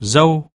dâu